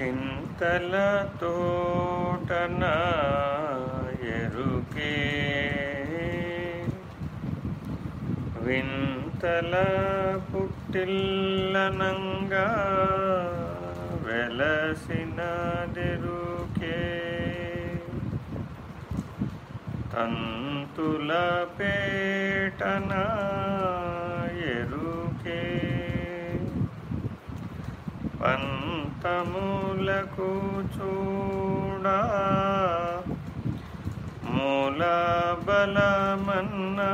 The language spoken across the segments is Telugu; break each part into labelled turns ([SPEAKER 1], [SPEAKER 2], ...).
[SPEAKER 1] చింతల తోటన ఎరుకే. వింతల పుట్టిల్లనంగా వెలసినదెరుకే. తంతుల పేటన ఎరుకే. పంతములకు చూడా. మూల బలమన్నా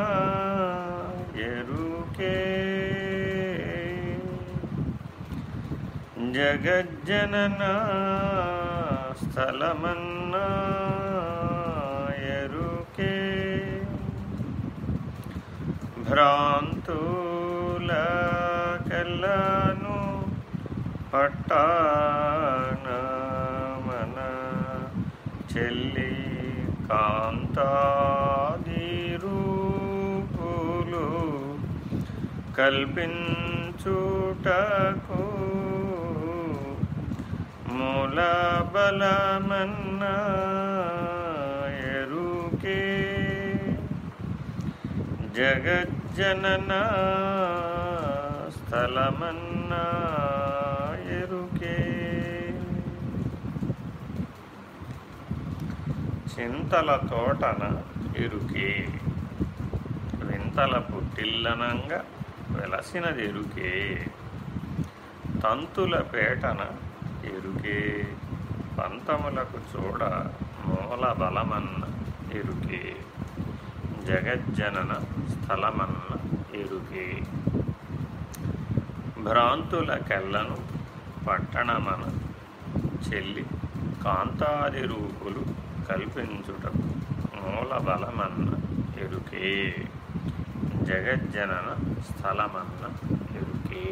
[SPEAKER 1] ఎరుకే. జగజ్జనన స్థలమన్నా ఎరుకే. భ్రాంతుల పట్టాన చెల్లి కాంతాదిరూపులు కల్పించుటకు మూల బలమన్న ఎరుకే జగజ్జనన స్థలమన్నా ఎరుకే చింతల తోటన ఎరుకే. వింతల పుట్టిల్లనంగా వెలసినది ఎరుకే. తంతుల పేటన ఎరుకే. పంతములకు చూడ మూల బలమన్న ఎరుకే. జగజ్జనన స్థలమన్న ఎరుకే. భ్రాంతుల కెల్లను పట్టణమన చెల్లి కాంతాది రూపులు కల్పించుటకు మూల బలమన్న ఎరుకే జగజ్జనన స్థలమన్న ఎరుకే.